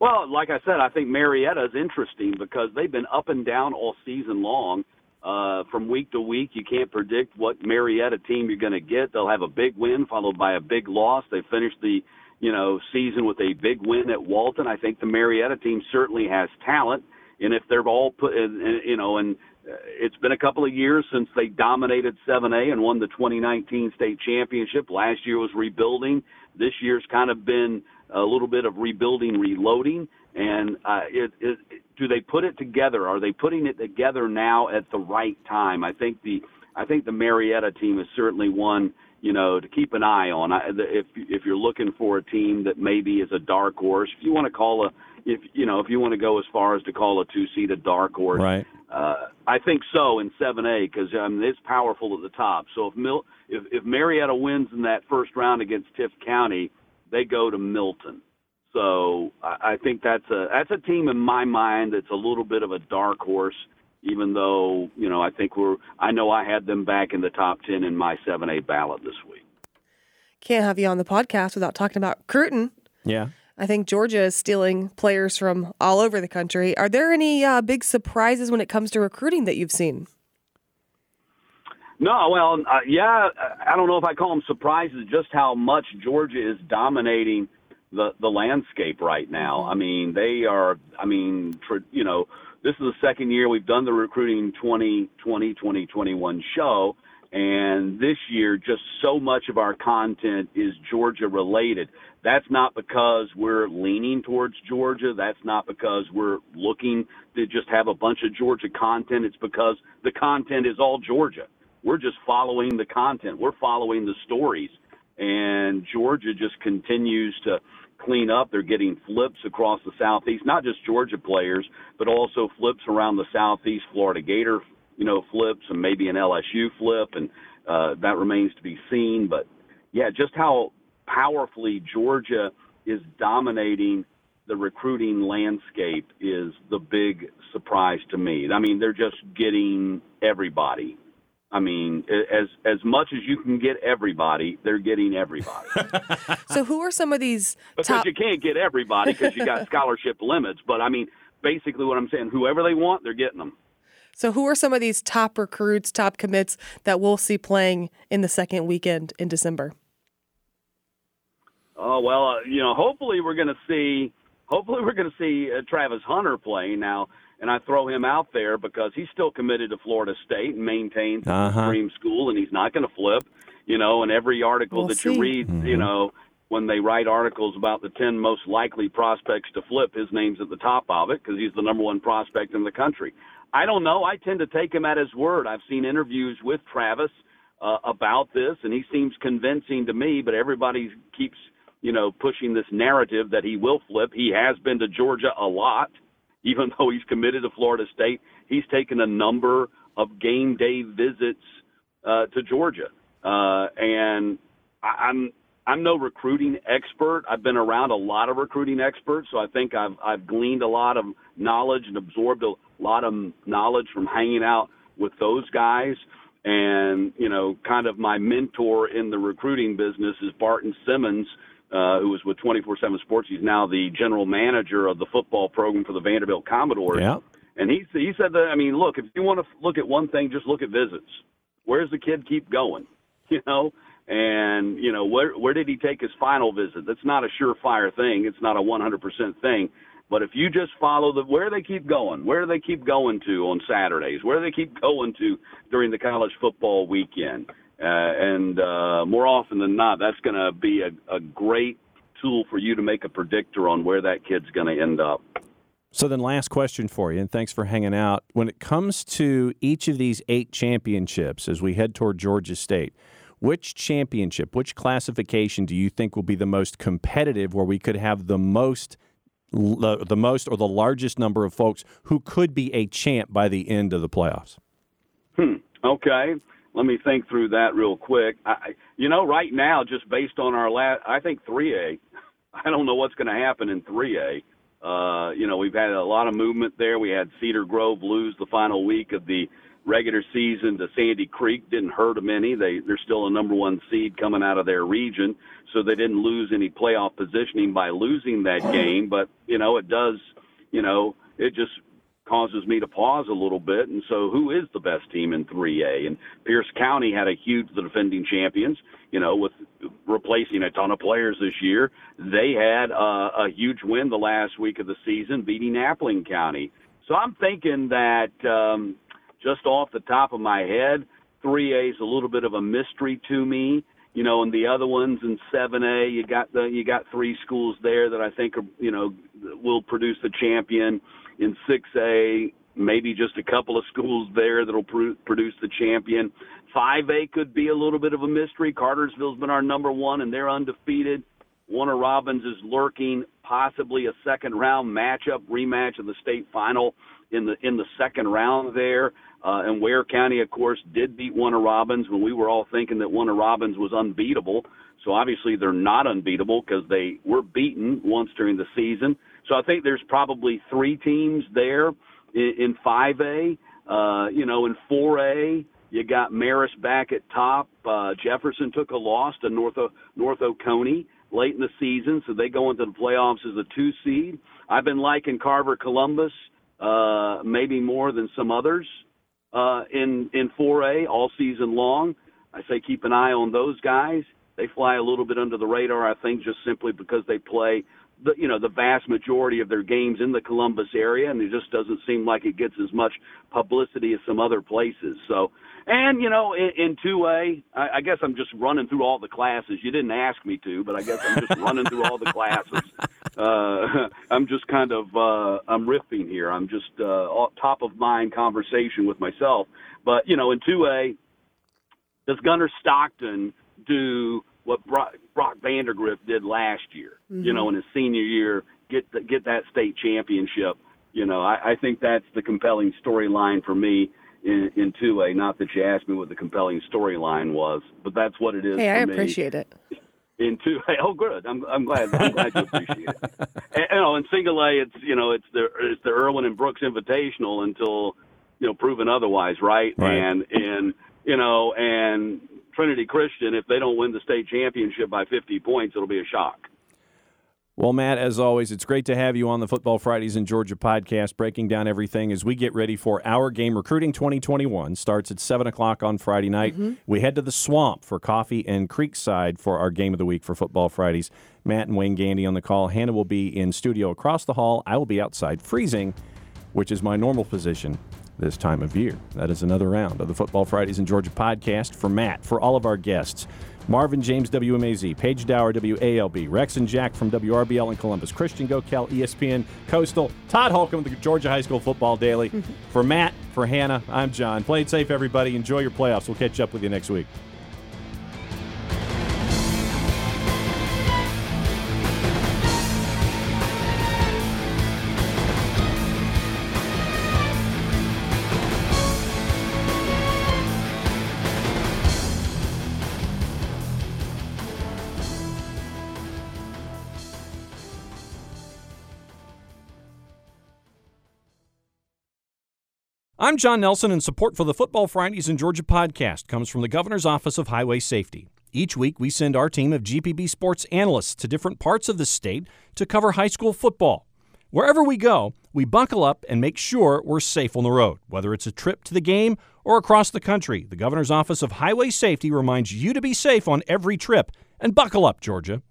Well, like I said, I think Marietta is interesting because they've been up and down all season long. Uh, from week to week, you can't predict what Marietta team you're going to get. They'll have a big win followed by a big loss. They finished the you know season with a big win at Walton. I think the Marietta team certainly has talent, and if they're all put, you know, and it's been a couple of years since they dominated 7A and won the 2019 state championship. Last year was rebuilding. This year's kind of been a little bit of rebuilding, reloading. And uh, it, it, do they put it together? Are they putting it together now at the right time? I think the I think the Marietta team is certainly one you know to keep an eye on. I, if if you're looking for a team that maybe is a dark horse, if you want to call a if you know if you want to go as far as to call a two seed a dark horse, right? Uh, I think so in 7A because I mean, it's powerful at the top. So if Mil- if, if Marietta wins in that first round against Tift County, they go to Milton. So I, I think that's a that's a team in my mind that's a little bit of a dark horse. Even though you know I think we're I know I had them back in the top ten in my 7A ballot this week. Can't have you on the podcast without talking about Cruton. Yeah. I think Georgia is stealing players from all over the country. Are there any uh, big surprises when it comes to recruiting that you've seen? No, well, uh, yeah, I don't know if I call them surprises, just how much Georgia is dominating the the landscape right now. I mean, they are. I mean, for, you know, this is the second year we've done the recruiting 2020 2021 show, and this year, just so much of our content is Georgia related. That's not because we're leaning towards Georgia. That's not because we're looking to just have a bunch of Georgia content. It's because the content is all Georgia. We're just following the content. We're following the stories. And Georgia just continues to clean up. They're getting flips across the Southeast, not just Georgia players, but also flips around the Southeast, Florida Gator you know, flips and maybe an LSU flip, and uh, that remains to be seen. But yeah, just how powerfully Georgia is dominating the recruiting landscape is the big surprise to me. I mean, they're just getting everybody. I mean, as as much as you can get everybody, they're getting everybody. so, who are some of these? Because top... you can't get everybody because you got scholarship limits. But I mean, basically, what I'm saying, whoever they want, they're getting them. So, who are some of these top recruits, top commits that we'll see playing in the second weekend in December? Oh well, uh, you know, hopefully we're going to see. Hopefully we're going to see uh, Travis Hunter playing now, and I throw him out there because he's still committed to Florida State and maintains uh-huh. dream school, and he's not going to flip. You know, and every article we'll that see. you read, Mm-hmm. you know, when they write articles about the 10 most likely prospects to flip, his name's at the top of it because he's the number one prospect in the country. I don't know. I tend to take him at his word. I've seen interviews with Travis uh, about this, and he seems convincing to me. But everybody keeps, you know, pushing this narrative that he will flip. He has been to Georgia a lot, even though he's committed to Florida State. He's taken a number of game day visits uh, to Georgia, uh, and I, I'm I'm no recruiting expert. I've been around a lot of recruiting experts, so I think I've I've gleaned a lot of knowledge and absorbed a lot of knowledge from hanging out with those guys. And you know, kind of my mentor in the recruiting business is Barton Simmons, uh, who was with 24/7 Sports. He's now the general manager of the football program for the Vanderbilt Commodores. Yeah. And he he said that I mean, look, if you want to look at one thing, just look at visits. Where's the kid keep going? You know, and you know where where did he take his final visit? That's not a surefire thing. It's not a 100% thing. But if you just follow the where they keep going, where do they keep going to on Saturdays, where do they keep going to during the college football weekend, uh, and uh, more often than not, that's going to be a, a great tool for you to make a predictor on where that kid's going to end up. So then, last question for you, and thanks for hanging out. When it comes to each of these eight championships, as we head toward Georgia State, which championship, which classification do you think will be the most competitive, where we could have the most the, the most or the largest number of folks who could be a champ by the end of the playoffs? Hmm. Okay. Let me think through that real quick. I, you know, right now, just based on our last, I think 3A. I don't know what's going to happen in 3A. Uh, you know, we've had a lot of movement there. We had Cedar Grove lose the final week of the regular season to Sandy Creek didn't hurt them any. They they're still a number one seed coming out of their region, so they didn't lose any playoff positioning by losing that game. But you know, it does. You know, it just causes me to pause a little bit. And so, who is the best team in 3A? And Pierce County had a huge, the defending champions, you know, with replacing a ton of players this year. They had uh, a huge win the last week of the season, beating Appling County. So I'm thinking that um, just off the top of my head, 3A is a little bit of a mystery to me. You know, and the other ones in 7A, you got the you got three schools there that I think are you know will produce the champion. In 6A, maybe just a couple of schools there that'll pr- produce the champion. 5A could be a little bit of a mystery. Cartersville's been our number one, and they're undefeated. Warner Robins is lurking, possibly a second round matchup, rematch of the state final in the in the second round there. Uh, and Ware County, of course, did beat Warner Robins when we were all thinking that Warner Robins was unbeatable. So obviously they're not unbeatable because they were beaten once during the season. So I think there's probably three teams there in, in 5A. Uh, you know, in 4A, you got Marist back at top. Uh, Jefferson took a loss to North, North Oconee late in the season, so they go into the playoffs as a two seed. I've been liking Carver Columbus uh, maybe more than some others uh, in in 4A all season long. I say keep an eye on those guys. They fly a little bit under the radar, I think, just simply because they play the you know the vast majority of their games in the Columbus area, and it just doesn't seem like it gets as much publicity as some other places. So, and you know, in, in 2A, I, I guess I'm just running through all the classes. You didn't ask me to, but I guess I'm just running through all the classes. Uh, I'm just kind of uh, I'm riffing here. I'm just uh, top of mind conversation with myself. But you know, in 2A, does Gunner Stockton do what Brock, Brock Vandergrift did last year? Mm-hmm. You know, in his senior year, get the, get that state championship. You know, I, I think that's the compelling storyline for me in, in 2A. Not that you asked me what the compelling storyline was, but that's what it is. Hey, I me appreciate it. in two A. Oh, good. I'm I'm glad. I'm glad you appreciate it. And, you know, in single A, it's you know it's the it's the Irwin and Brooks Invitational until you know proven otherwise, right? Right. And and you know and Trinity Christian, if they don't win the state championship by 50 points, it'll be a shock. Well, Matt, as always, it's great to have you on the Football Fridays in Georgia podcast, breaking down everything as we get ready for our game. Recruiting 2021 starts at 7 o'clock on Friday night. Mm-hmm. We head to the swamp for coffee and Creekside for our game of the week for Football Fridays. Matt and Wayne Gandy on the call. Hannah will be in studio across the hall. I will be outside freezing, which is my normal position this time of year. That is another round of the Football Fridays in Georgia podcast for Matt, for all of our guests. Marvin James, WMAZ, Paige Dower, WALB, Rex and Jack from WRBL in Columbus, Christian Gokel, ESPN Coastal, Todd Holcomb, the Georgia High School Football Daily. for Matt, for Hannah, I'm John. Play it safe, everybody. Enjoy your playoffs. We'll catch up with you next week. I'm John Nelson, and support for the Football Fridays in Georgia podcast comes from the Governor's Office of Highway Safety. Each week, we send our team of GPB sports analysts to different parts of the state to cover high school football. Wherever we go, we buckle up and make sure we're safe on the road. Whether it's a trip to the game or across the country, the Governor's Office of Highway Safety reminds you to be safe on every trip. And buckle up, Georgia.